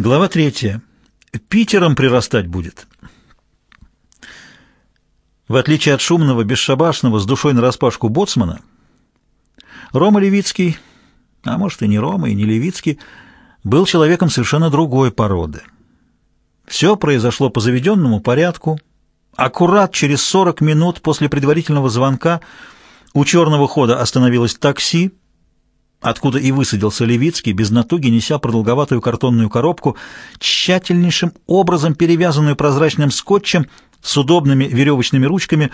Глава третья. Питером прирастать будет. В отличие от шумного, бесшабашного, с душой нараспашку боцмана, Рома Левицкий, а может и не Рома, и не Левицкий, был человеком совершенно другой породы. Все произошло по заведенному порядку. Аккурат через 40 минут после предварительного звонка у черного хода остановилось такси, откуда и высадился Левицкий, без натуги неся продолговатую картонную коробку, тщательнейшим образом перевязанную прозрачным скотчем с удобными веревочными ручками,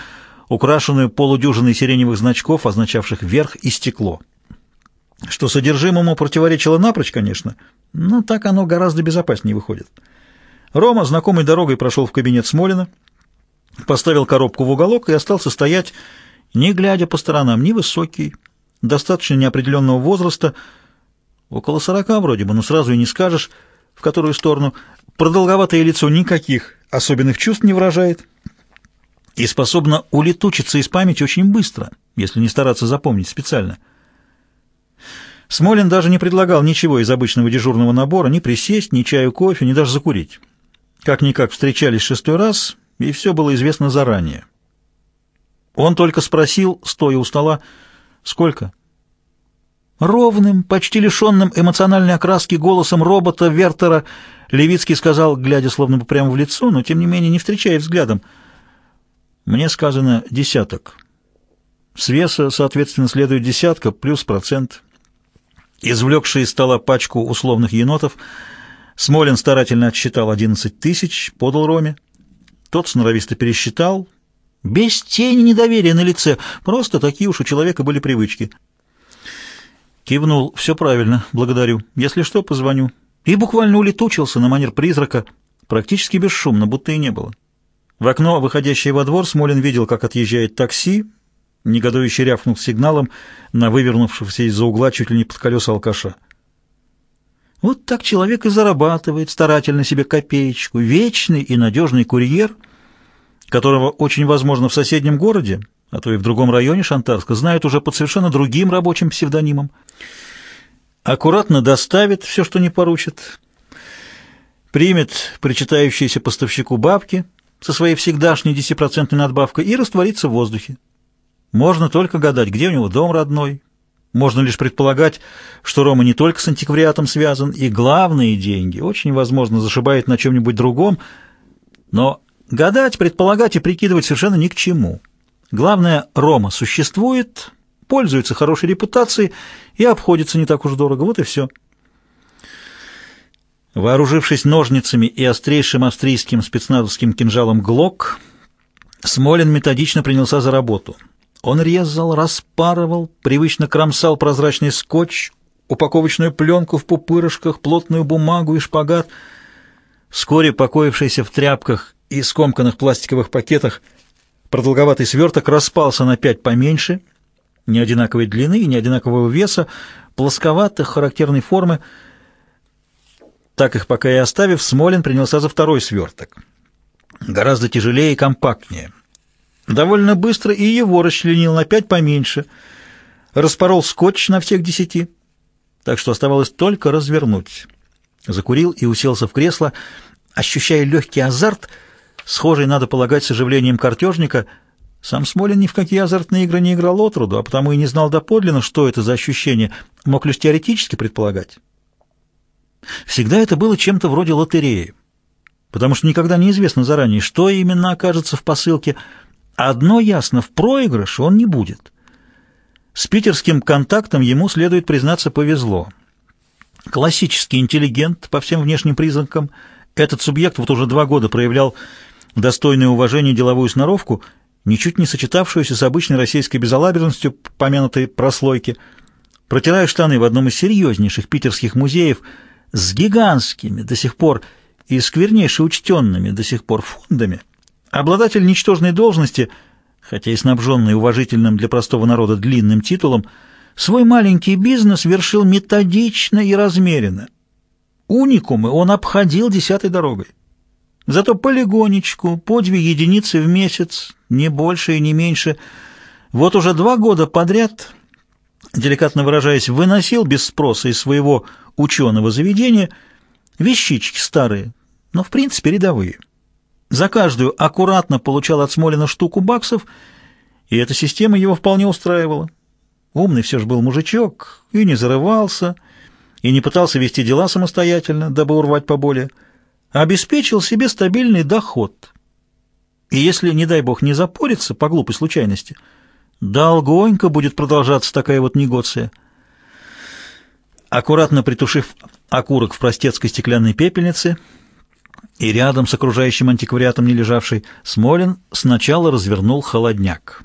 украшенную полудюжиной сиреневых значков, означавших верх и стекло. Что содержимому противоречило напрочь, конечно, но так оно гораздо безопаснее выходит. Рома знакомой дорогой прошел в кабинет Смолина, поставил коробку в уголок и остался стоять, не глядя по сторонам, невысокий, достаточно неопределенного возраста, около сорока вроде бы, но сразу и не скажешь, в которую сторону. Продолговатое лицо никаких особенных чувств не выражает и способно улетучиться из памяти очень быстро, если не стараться запомнить специально. Смолин даже не предлагал ничего из обычного дежурного набора, ни присесть, ни чаю, кофе, ни даже закурить. Как-никак встречались шестой раз, и все было известно заранее. Он только спросил, стоя у стола, Сколько? Ровным, почти лишенным эмоциональной окраски голосом робота Вертера Левицкий сказал, глядя словно бы прямо в лицо, но тем не менее не встречая взглядом. Мне сказано десяток. С веса, соответственно, следует десятка плюс процент. Извлекший из стола пачку условных енотов, Смолин старательно отсчитал одиннадцать тысяч, подал Роме. Тот сноровисто пересчитал, без тени недоверия на лице. Просто такие уж у человека были привычки. Кивнул. «Все правильно. Благодарю. Если что, позвоню». И буквально улетучился на манер призрака, практически бесшумно, будто и не было. В окно, выходящее во двор, Смолин видел, как отъезжает такси, негодующе рявкнул сигналом на вывернувшегося из-за угла чуть ли не под колеса алкаша. Вот так человек и зарабатывает старательно себе копеечку. Вечный и надежный курьер — которого очень возможно в соседнем городе, а то и в другом районе Шантарска, знают уже под совершенно другим рабочим псевдонимом. Аккуратно доставит все, что не поручит, примет причитающиеся поставщику бабки со своей всегдашней 10% надбавкой и растворится в воздухе. Можно только гадать, где у него дом родной. Можно лишь предполагать, что Рома не только с антиквариатом связан, и главные деньги очень возможно зашибает на чем-нибудь другом, но Гадать, предполагать и прикидывать совершенно ни к чему. Главное, Рома существует, пользуется хорошей репутацией и обходится не так уж дорого. Вот и все. Вооружившись ножницами и острейшим австрийским спецназовским кинжалом «Глок», Смолин методично принялся за работу. Он резал, распарывал, привычно кромсал прозрачный скотч, упаковочную пленку в пупырышках, плотную бумагу и шпагат. Вскоре, покоившийся в тряпках и скомканных пластиковых пакетах продолговатый сверток распался на пять поменьше, не одинаковой длины и не одинакового веса, плосковатых, характерной формы. Так их пока и оставив, Смолин принялся за второй сверток. Гораздо тяжелее и компактнее. Довольно быстро и его расчленил на пять поменьше, распорол скотч на всех десяти, так что оставалось только развернуть. Закурил и уселся в кресло, ощущая легкий азарт — схожий, надо полагать, с оживлением картежника. Сам Смолин ни в какие азартные игры не играл отроду, а потому и не знал доподлинно, что это за ощущение, мог лишь теоретически предполагать. Всегда это было чем-то вроде лотереи, потому что никогда не известно заранее, что именно окажется в посылке. Одно ясно, в проигрыш он не будет. С питерским контактом ему, следует признаться, повезло. Классический интеллигент по всем внешним признакам, этот субъект вот уже два года проявлял достойное уважения деловую сноровку, ничуть не сочетавшуюся с обычной российской безалаберностью помянутой прослойки, протирая штаны в одном из серьезнейших питерских музеев с гигантскими до сих пор и сквернейше учтенными до сих пор фондами, обладатель ничтожной должности, хотя и снабженный уважительным для простого народа длинным титулом, свой маленький бизнес вершил методично и размеренно. Уникумы он обходил десятой дорогой. Зато полигонечку, по две единицы в месяц, не больше и не меньше. Вот уже два года подряд, деликатно выражаясь, выносил без спроса из своего ученого заведения Вещички старые, но в принципе рядовые. За каждую аккуратно получал от Смолина штуку баксов, и эта система его вполне устраивала. Умный все же был мужичок, и не зарывался, и не пытался вести дела самостоятельно, дабы урвать поболее, обеспечил себе стабильный доход. И если, не дай бог, не запорится по глупой случайности, долгонько будет продолжаться такая вот негоция. Аккуратно притушив окурок в простецкой стеклянной пепельнице и рядом с окружающим антиквариатом не лежавший, Смолин сначала развернул холодняк.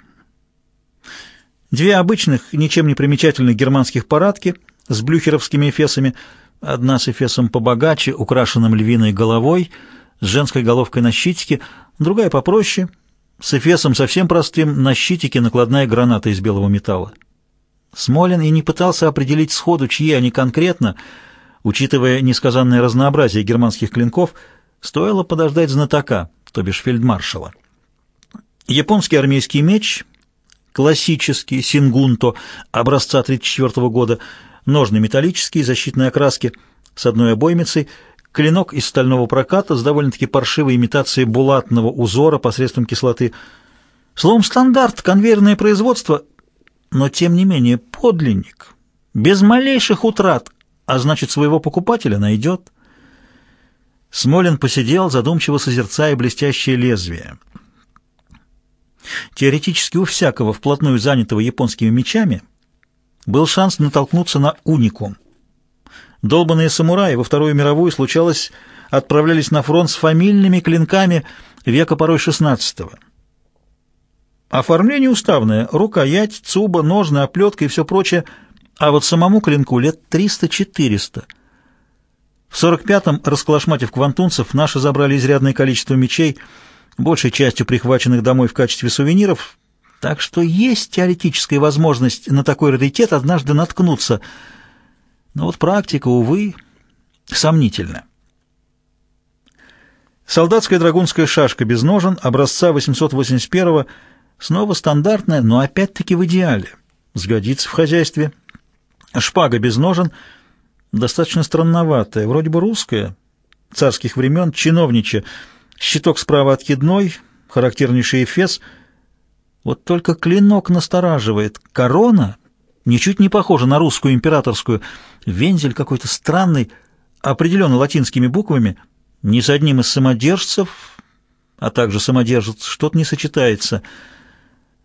Две обычных, ничем не примечательных германских парадки с блюхеровскими эфесами, одна с эфесом побогаче, украшенным львиной головой, с женской головкой на щитике, другая попроще, с эфесом совсем простым, на щитике накладная граната из белого металла. Смолин и не пытался определить сходу, чьи они конкретно, учитывая несказанное разнообразие германских клинков, стоило подождать знатока, то бишь фельдмаршала. Японский армейский меч — классический, сингунто, образца 1934 года, ножны металлические, защитной окраски, с одной обоймицей, клинок из стального проката с довольно-таки паршивой имитацией булатного узора посредством кислоты. Словом, стандарт, конвейерное производство, но тем не менее подлинник, без малейших утрат, а значит своего покупателя найдет. Смолин посидел, задумчиво созерцая блестящее лезвие. Теоретически у всякого вплотную занятого японскими мечами был шанс натолкнуться на уникум. Долбанные самураи во Вторую мировую случалось отправлялись на фронт с фамильными клинками века порой XVI. Оформление уставное, рукоять, цуба, ножны, оплетка и все прочее, а вот самому клинку лет 300-400. В 45-м, расколошматив квантунцев, наши забрали изрядное количество мечей – большей частью прихваченных домой в качестве сувениров, так что есть теоретическая возможность на такой раритет однажды наткнуться. Но вот практика, увы, сомнительна. Солдатская драгунская шашка без ножен, образца 881-го, снова стандартная, но опять-таки в идеале. Сгодится в хозяйстве. Шпага без ножен, достаточно странноватая, вроде бы русская, царских времен, чиновничья, Щиток справа откидной, характернейший эфес. Вот только клинок настораживает. Корона ничуть не похожа на русскую императорскую. Вензель какой-то странный, определенно латинскими буквами. Ни с одним из самодержцев, а также самодержец, что-то не сочетается.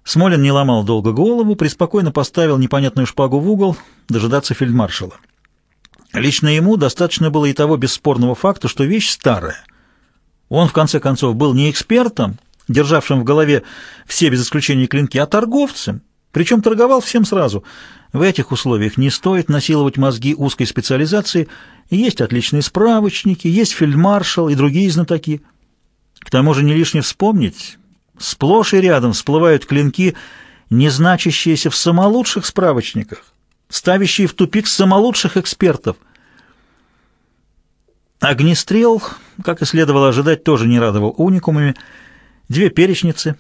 Смолин не ломал долго голову, преспокойно поставил непонятную шпагу в угол дожидаться фельдмаршала. Лично ему достаточно было и того бесспорного факта, что вещь старая — он, в конце концов, был не экспертом, державшим в голове все без исключения клинки, а торговцем, причем торговал всем сразу. В этих условиях не стоит насиловать мозги узкой специализации, есть отличные справочники, есть фельдмаршал и другие знатоки. К тому же не лишне вспомнить, сплошь и рядом всплывают клинки, не значащиеся в самолучших справочниках, ставящие в тупик самолучших экспертов – Огнестрел, как и следовало ожидать, тоже не радовал уникумами. Две перечницы,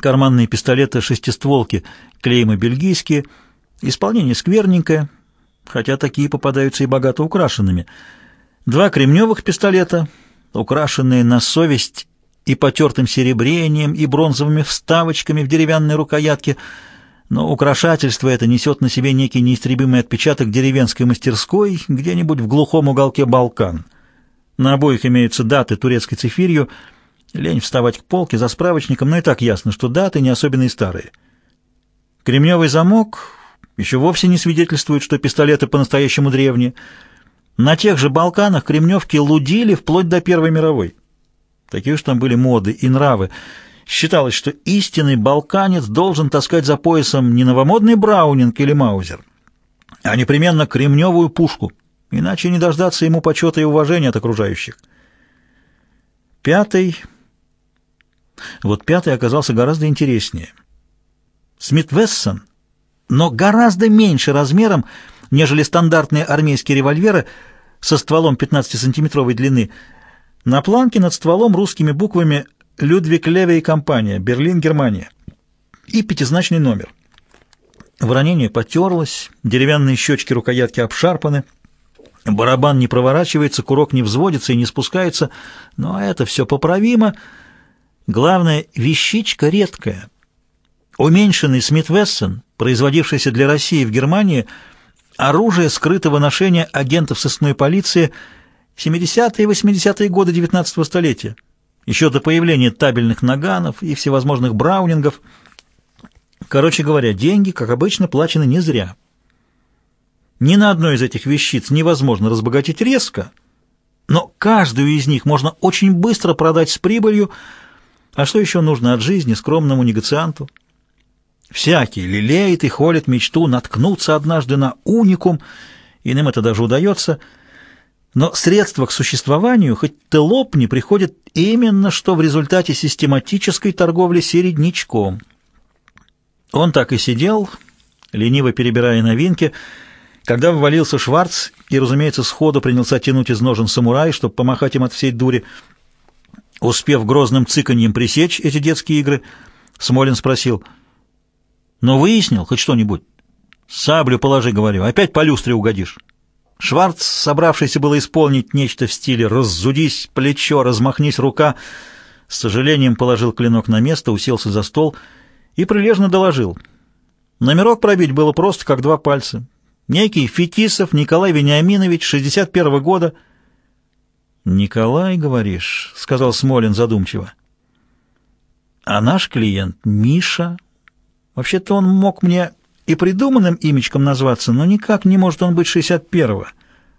карманные пистолеты-шестистволки, клеймы бельгийские, исполнение скверненькое, хотя такие попадаются и богато украшенными. Два кремневых пистолета, украшенные на совесть и потертым серебрением, и бронзовыми вставочками в деревянной рукоятке — но украшательство это несет на себе некий неистребимый отпечаток деревенской мастерской где-нибудь в глухом уголке Балкан. На обоих имеются даты турецкой цифирью. Лень вставать к полке за справочником, но и так ясно, что даты не особенно и старые. Кремневый замок еще вовсе не свидетельствует, что пистолеты по-настоящему древние. На тех же Балканах кремневки лудили вплоть до Первой мировой. Такие уж там были моды и нравы. Считалось, что истинный балканец должен таскать за поясом не новомодный браунинг или маузер, а непременно кремневую пушку, иначе не дождаться ему почета и уважения от окружающих. Пятый... Вот пятый оказался гораздо интереснее. Смит Вессон, но гораздо меньше размером, нежели стандартные армейские револьверы со стволом 15-сантиметровой длины. На планке над стволом русскими буквами Людвиг Леве и компания, Берлин, Германия. И пятизначный номер. Воронение потерлось, деревянные щечки рукоятки обшарпаны. Барабан не проворачивается, курок не взводится и не спускается, но это все поправимо. Главное, вещичка редкая. Уменьшенный Смит Вессон, производившийся для России в Германии, оружие скрытого ношения агентов сыскной полиции 70-е и 80-е годы 19 столетия, еще до появления табельных наганов и всевозможных браунингов. Короче говоря, деньги, как обычно, плачены не зря. Ни на одной из этих вещиц невозможно разбогатеть резко, но каждую из них можно очень быстро продать с прибылью, а что еще нужно от жизни скромному негацианту? Всякий лелеет и холит мечту наткнуться однажды на уникум, иным это даже удается, но средства к существованию, хоть ты лопни, приходят именно что в результате систематической торговли середнячком. Он так и сидел, лениво перебирая новинки, когда ввалился Шварц и, разумеется, сходу принялся тянуть из ножен самурай, чтобы помахать им от всей дури. Успев грозным цыканьем пресечь эти детские игры, Смолин спросил, «Ну, выяснил хоть что-нибудь?» «Саблю положи, — говорю, — опять по люстре угодишь». Шварц, собравшийся было исполнить нечто в стиле «раззудись плечо, размахнись рука», с сожалением положил клинок на место, уселся за стол и прилежно доложил. Номерок пробить было просто, как два пальца. Некий Фетисов Николай Вениаминович, 61-го года. «Николай, говоришь?» — сказал Смолин задумчиво. «А наш клиент Миша? Вообще-то он мог мне и придуманным имечком назваться, но никак не может он быть 61-го.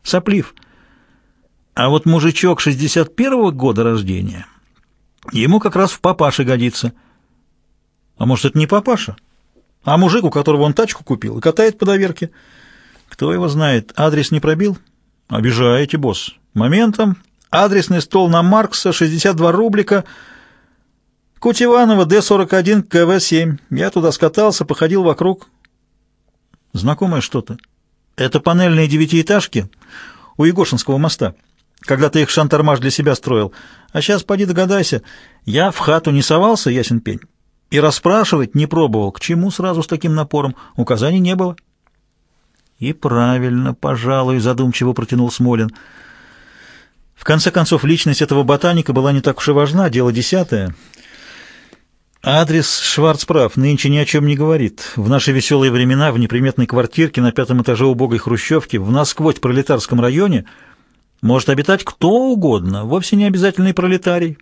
Соплив. А вот мужичок 61-го года рождения, ему как раз в папаше годится. А может, это не папаша? А мужик, у которого он тачку купил и катает по доверке?» Кто его знает, адрес не пробил? Обижаете, босс. Моментом. Адресный стол на Маркса, 62 рублика. Кутиванова, Д-41, КВ-7. Я туда скатался, походил вокруг. Знакомое что-то. Это панельные девятиэтажки у Егошинского моста. Когда ты их шантармаш для себя строил. А сейчас поди догадайся. Я в хату не совался, ясен пень. И расспрашивать не пробовал. К чему сразу с таким напором? Указаний не было. «И правильно, пожалуй», — задумчиво протянул Смолин. В конце концов, личность этого ботаника была не так уж и важна, дело десятое. Адрес Шварц прав, нынче ни о чем не говорит. В наши веселые времена в неприметной квартирке на пятом этаже убогой хрущевки в насквозь пролетарском районе может обитать кто угодно, вовсе не обязательный пролетарий.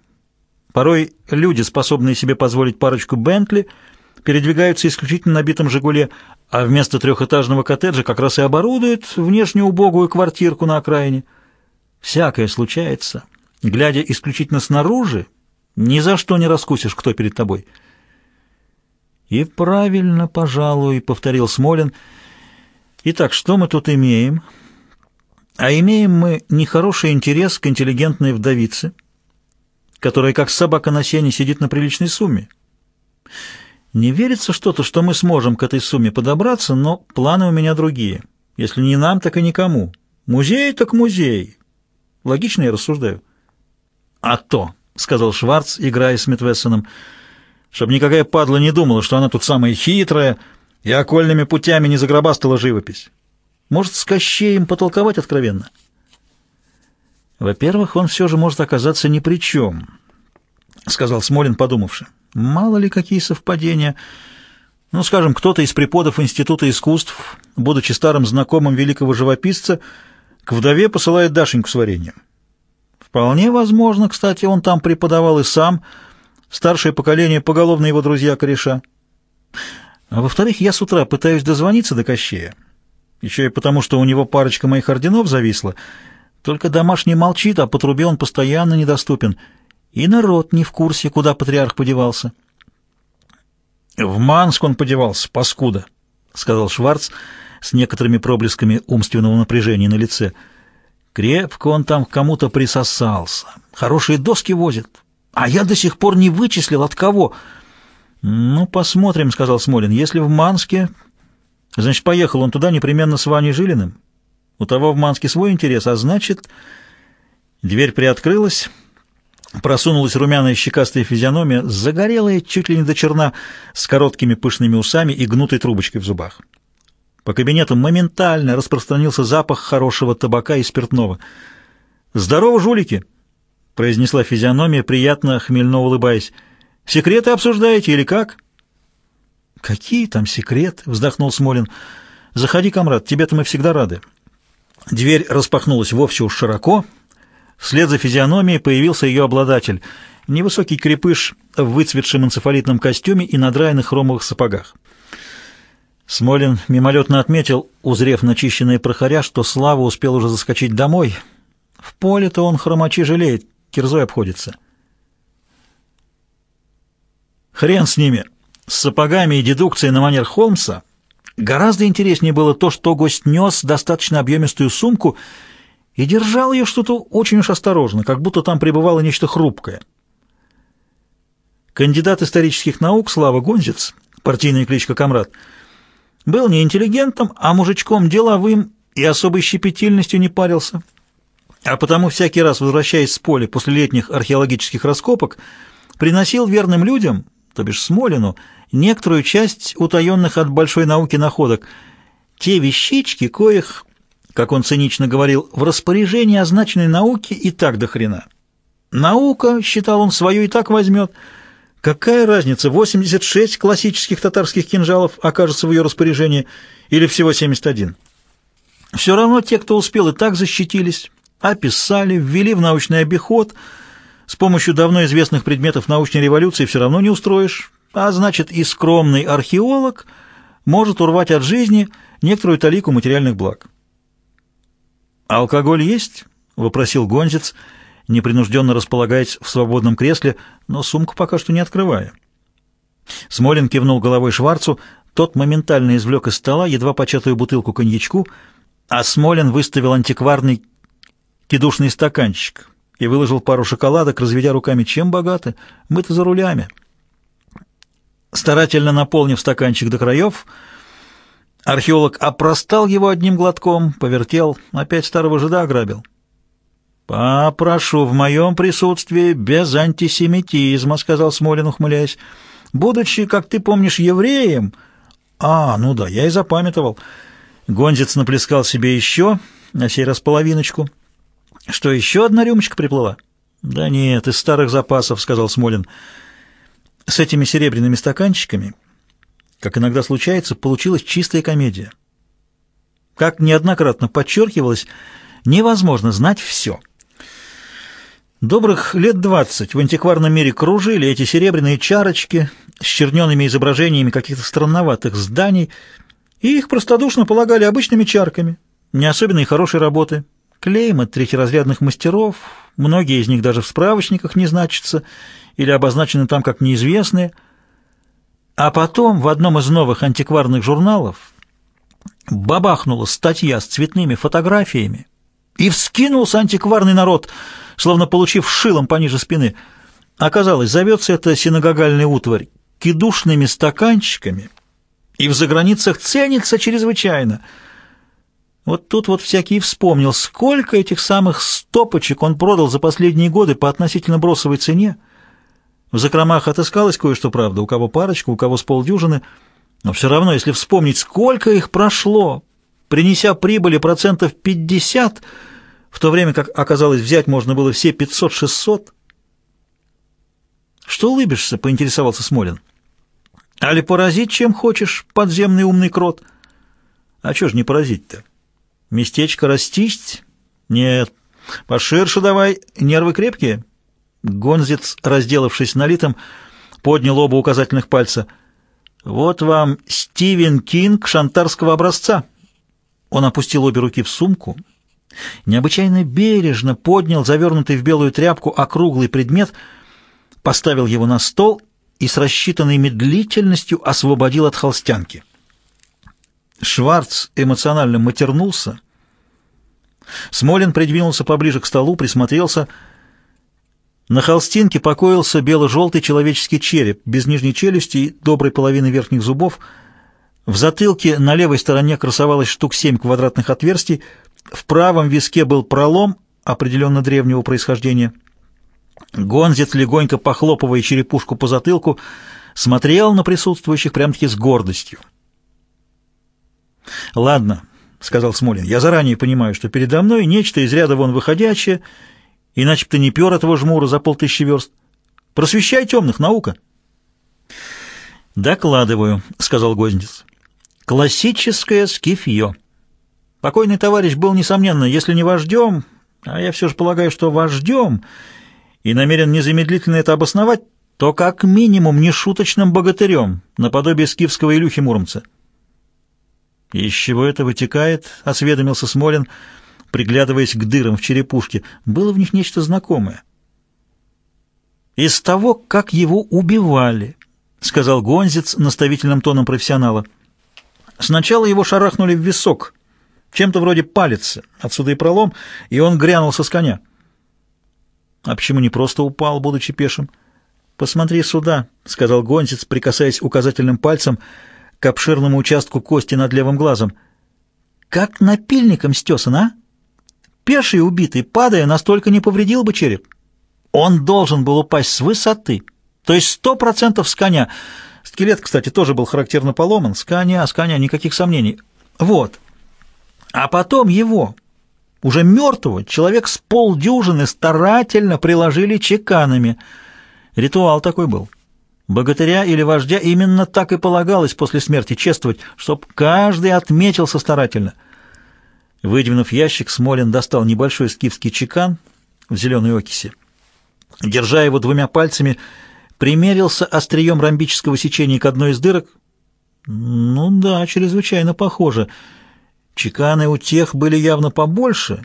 Порой люди, способные себе позволить парочку Бентли, передвигаются исключительно на битом «Жигуле», а вместо трехэтажного коттеджа как раз и оборудуют внешне убогую квартирку на окраине. Всякое случается. Глядя исключительно снаружи, ни за что не раскусишь, кто перед тобой. «И правильно, пожалуй», — повторил Смолин. «Итак, что мы тут имеем?» «А имеем мы нехороший интерес к интеллигентной вдовице, которая, как собака на сене, сидит на приличной сумме». Не верится что-то, что мы сможем к этой сумме подобраться, но планы у меня другие. Если не нам, так и никому. Музей так музей. Логично я рассуждаю? А то, сказал Шварц, играя с Митвессоном, чтобы никакая падла не думала, что она тут самая хитрая и окольными путями не загробастала живопись. Может, с Кощеем потолковать откровенно? Во-первых, он все же может оказаться ни при чем, сказал Смолин, подумавши. Мало ли какие совпадения. Ну, скажем, кто-то из преподов Института искусств, будучи старым знакомым великого живописца, к вдове посылает Дашеньку с вареньем. Вполне возможно, кстати, он там преподавал и сам, старшее поколение поголовно его друзья-кореша. А во-вторых, я с утра пытаюсь дозвониться до Кощея. Еще и потому, что у него парочка моих орденов зависла. Только домашний молчит, а по трубе он постоянно недоступен — и народ не в курсе, куда патриарх подевался. «В Манск он подевался, паскуда», — сказал Шварц с некоторыми проблесками умственного напряжения на лице. «Крепко он там к кому-то присосался. Хорошие доски возит. А я до сих пор не вычислил, от кого». «Ну, посмотрим», — сказал Смолин. «Если в Манске, значит, поехал он туда непременно с Ваней Жилиным. У того в Манске свой интерес, а значит...» Дверь приоткрылась... Просунулась румяная щекастая физиономия, загорелая чуть ли не до черна, с короткими пышными усами и гнутой трубочкой в зубах. По кабинету моментально распространился запах хорошего табака и спиртного. «Здорово, жулики!» — произнесла физиономия, приятно, хмельно улыбаясь. «Секреты обсуждаете или как?» «Какие там секреты?» — вздохнул Смолин. «Заходи, комрад, тебе-то мы всегда рады». Дверь распахнулась вовсе уж широко. Вслед за физиономией появился ее обладатель — невысокий крепыш в выцветшем энцефалитном костюме и надраенных хромовых сапогах. Смолин мимолетно отметил, узрев начищенные прохоря, что Слава успел уже заскочить домой. В поле-то он хромачи жалеет, кирзой обходится. Хрен с ними, с сапогами и дедукцией на манер Холмса. Гораздо интереснее было то, что гость нес достаточно объемистую сумку и держал ее что-то очень уж осторожно, как будто там пребывало нечто хрупкое. Кандидат исторических наук Слава Гонзец, партийная кличка Камрад, был не интеллигентом, а мужичком деловым и особой щепетильностью не парился. А потому всякий раз, возвращаясь с поля после летних археологических раскопок, приносил верным людям, то бишь Смолину, некоторую часть утаенных от большой науки находок, те вещички, коих, как он цинично говорил, в распоряжении означенной науки и так до хрена. Наука, считал он, свою и так возьмет – Какая разница, 86 классических татарских кинжалов окажется в ее распоряжении или всего 71? Все равно те, кто успел, и так защитились, описали, ввели в научный обиход. С помощью давно известных предметов научной революции все равно не устроишь, а значит и скромный археолог может урвать от жизни некоторую талику материальных благ. «Алкоголь есть?» — вопросил Гонзец — непринужденно располагаясь в свободном кресле, но сумку пока что не открывая. Смолин кивнул головой Шварцу, тот моментально извлек из стола едва початую бутылку коньячку, а Смолин выставил антикварный кидушный стаканчик и выложил пару шоколадок, разведя руками, чем богаты, мы-то за рулями. Старательно наполнив стаканчик до краев, археолог опростал его одним глотком, повертел, опять старого жида ограбил. «Попрошу в моем присутствии без антисемитизма», — сказал Смолин, ухмыляясь. «Будучи, как ты помнишь, евреем...» «А, ну да, я и запамятовал». Гонзец наплескал себе еще, на сей раз половиночку. «Что, еще одна рюмочка приплыла?» «Да нет, из старых запасов», — сказал Смолин. «С этими серебряными стаканчиками, как иногда случается, получилась чистая комедия. Как неоднократно подчеркивалось, невозможно знать все». Добрых лет двадцать в антикварном мире кружили эти серебряные чарочки с черненными изображениями каких-то странноватых зданий, и их простодушно полагали обычными чарками, не особенно и хорошей работы. Клеймы третьеразрядных мастеров, многие из них даже в справочниках не значатся или обозначены там как неизвестные. А потом в одном из новых антикварных журналов бабахнула статья с цветными фотографиями, и вскинулся антикварный народ — словно получив шилом пониже спины. Оказалось, зовется это синагогальный утварь кидушными стаканчиками и в заграницах ценится чрезвычайно. Вот тут вот всякий вспомнил, сколько этих самых стопочек он продал за последние годы по относительно бросовой цене. В закромах отыскалось кое-что, правда, у кого парочку, у кого с полдюжины, но все равно, если вспомнить, сколько их прошло, принеся прибыли процентов пятьдесят – в то время как, оказалось, взять можно было все 500-600. «Что улыбишься?» — поинтересовался Смолин. «Али поразить, чем хочешь, подземный умный крот?» «А чё ж не поразить-то? Местечко растисть?» «Нет. Поширше давай. Нервы крепкие?» Гонзец, разделавшись налитым, поднял оба указательных пальца. «Вот вам Стивен Кинг шантарского образца». Он опустил обе руки в сумку необычайно бережно поднял завернутый в белую тряпку округлый предмет, поставил его на стол и с рассчитанной медлительностью освободил от холстянки. Шварц эмоционально матернулся. Смолин придвинулся поближе к столу, присмотрелся. На холстинке покоился бело-желтый человеческий череп, без нижней челюсти и доброй половины верхних зубов. В затылке на левой стороне красовалось штук семь квадратных отверстий, в правом виске был пролом, определенно древнего происхождения. Гонзец, легонько похлопывая черепушку по затылку, смотрел на присутствующих прям-таки с гордостью. Ладно, — сказал Смолин, — я заранее понимаю, что передо мной нечто из ряда вон выходящее, иначе бы ты не пер этого жмура за полтысячи верст. Просвещай темных, наука. «Докладываю», — сказал Гозниц. «Классическое скифье. Покойный товарищ был, несомненно, если не вождем, а я все же полагаю, что вождем, и намерен незамедлительно это обосновать, то как минимум нешуточным богатырем, наподобие скифского Илюхи Муромца». «Из чего это вытекает?» — осведомился Смолин, приглядываясь к дырам в черепушке. Было в них нечто знакомое. «Из того, как его убивали». — сказал Гонзец наставительным тоном профессионала. Сначала его шарахнули в висок, чем-то вроде палец, отсюда и пролом, и он грянулся с коня. А почему не просто упал, будучи пешим? «Посмотри сюда», — сказал Гонзец, прикасаясь указательным пальцем к обширному участку кости над левым глазом. «Как напильником стесан, а? Пеший убитый, падая, настолько не повредил бы череп. Он должен был упасть с высоты». То есть сто процентов с коня. Скелет, кстати, тоже был характерно поломан. С коня, с коня, никаких сомнений. Вот. А потом его, уже мертвого, человек с полдюжины старательно приложили чеканами. Ритуал такой был. Богатыря или вождя именно так и полагалось после смерти чествовать, чтоб каждый отметился старательно. Выдвинув ящик, Смолин достал небольшой скифский чекан в зеленой окиси. Держа его двумя пальцами, примерился острием ромбического сечения к одной из дырок. Ну да, чрезвычайно похоже. Чеканы у тех были явно побольше,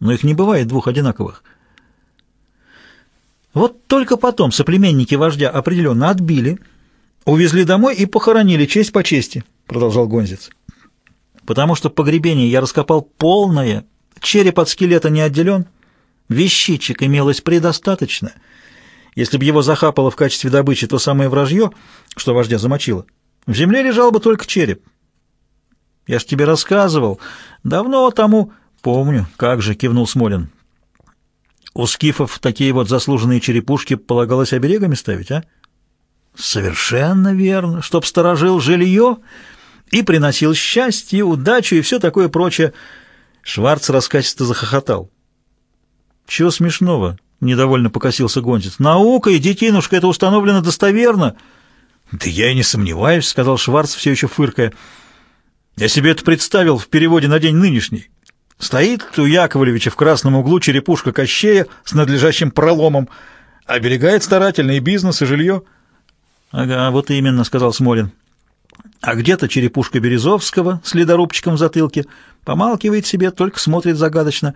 но их не бывает двух одинаковых. Вот только потом соплеменники вождя определенно отбили, увезли домой и похоронили честь по чести, продолжал Гонзец. Потому что погребение я раскопал полное, череп от скелета не отделен, вещичек имелось предостаточно — если бы его захапало в качестве добычи то самое вражье, что вождя замочило, в земле лежал бы только череп. Я ж тебе рассказывал. Давно тому... Помню, как же, кивнул Смолин. У скифов такие вот заслуженные черепушки полагалось оберегами ставить, а? Совершенно верно, чтоб сторожил жилье и приносил счастье, удачу и все такое прочее. Шварц раскатисто захохотал. Чего смешного? Недовольно покосился Гонзец. «Наука и детинушка, это установлено достоверно». «Да я и не сомневаюсь», — сказал Шварц, все еще фыркая. «Я себе это представил в переводе на день нынешний. Стоит у Яковлевича в красном углу черепушка Кощея с надлежащим проломом, оберегает старательно и бизнес, и жилье». «Ага, вот именно», — сказал Смолин. «А где-то черепушка Березовского с ледорубчиком в затылке. Помалкивает себе, только смотрит загадочно.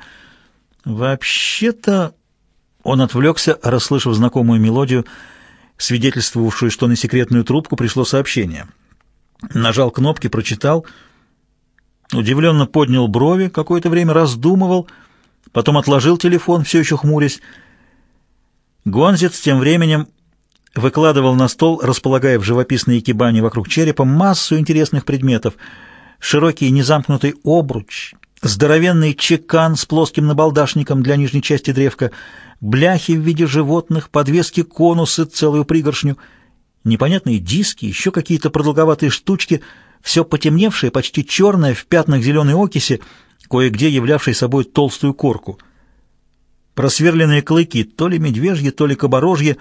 Вообще-то...» Он отвлекся, расслышав знакомую мелодию, свидетельствовавшую, что на секретную трубку пришло сообщение. Нажал кнопки, прочитал, удивленно поднял брови, какое-то время раздумывал, потом отложил телефон, все еще хмурясь. Гонзец тем временем выкладывал на стол, располагая в живописной экибане вокруг черепа, массу интересных предметов. Широкий незамкнутый обруч, здоровенный чекан с плоским набалдашником для нижней части древка — бляхи в виде животных, подвески конусы, целую пригоршню, непонятные диски, еще какие-то продолговатые штучки, все потемневшее, почти черное, в пятнах зеленой окиси, кое-где являвшей собой толстую корку. Просверленные клыки, то ли медвежьи, то ли каборожьи,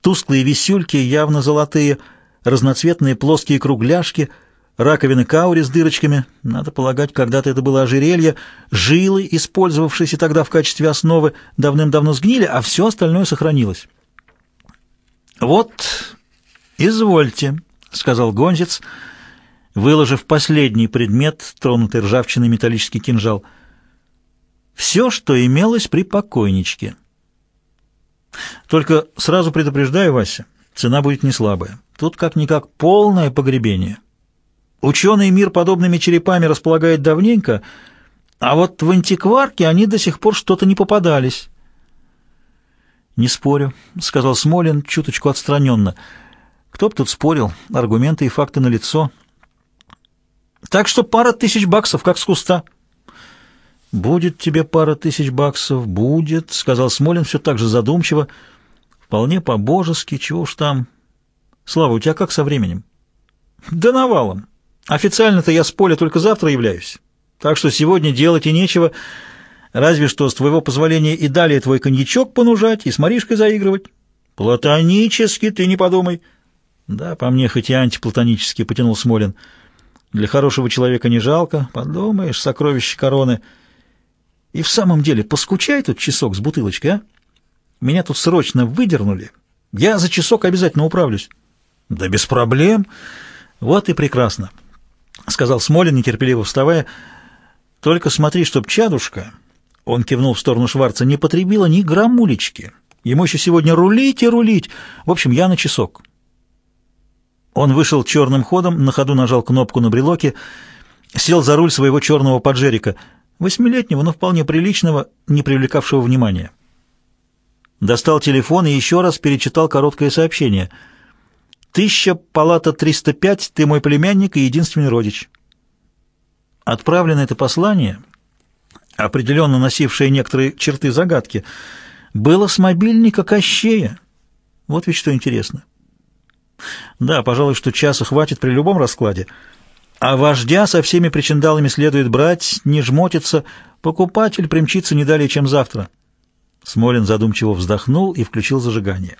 тусклые висюльки, явно золотые, разноцветные плоские кругляшки — раковины каури с дырочками, надо полагать, когда-то это было ожерелье, жилы, использовавшиеся тогда в качестве основы, давным-давно сгнили, а все остальное сохранилось. «Вот, извольте», — сказал Гонзец, выложив последний предмет, тронутый ржавчиной металлический кинжал. «Все, что имелось при покойничке. Только сразу предупреждаю, Вася, цена будет не слабая. Тут как-никак полное погребение». Ученый мир подобными черепами располагает давненько, а вот в антикварке они до сих пор что-то не попадались. «Не спорю», — сказал Смолин чуточку отстраненно. «Кто б тут спорил? Аргументы и факты налицо». «Так что пара тысяч баксов, как с куста». «Будет тебе пара тысяч баксов, будет», — сказал Смолин все так же задумчиво. «Вполне по-божески, чего уж там». «Слава, у тебя как со временем?» «Да навалом. Официально-то я с поля только завтра являюсь, так что сегодня делать и нечего, разве что с твоего позволения и далее твой коньячок понужать и с Маришкой заигрывать. Платонически ты не подумай. Да, по мне хоть и антиплатонически, потянул Смолин. Для хорошего человека не жалко, подумаешь, сокровище короны. И в самом деле, поскучай тут часок с бутылочкой, а? Меня тут срочно выдернули. Я за часок обязательно управлюсь. Да без проблем. Вот и прекрасно, — сказал Смолин, нетерпеливо вставая. Только смотри, чтоб чадушка, — он кивнул в сторону Шварца, — не потребила ни граммулечки. Ему еще сегодня рулить и рулить. В общем, я на часок. Он вышел черным ходом, на ходу нажал кнопку на брелоке, сел за руль своего черного поджерика, восьмилетнего, но вполне приличного, не привлекавшего внимания. Достал телефон и еще раз перечитал короткое сообщение. «Тысяча, палата 305, ты мой племянник и единственный родич». Отправлено это послание, определенно носившее некоторые черты загадки, было с мобильника Кощея. Вот ведь что интересно. Да, пожалуй, что часа хватит при любом раскладе. А вождя со всеми причиндалами следует брать, не жмотиться. Покупатель примчится не далее, чем завтра. Смолин задумчиво вздохнул и включил зажигание.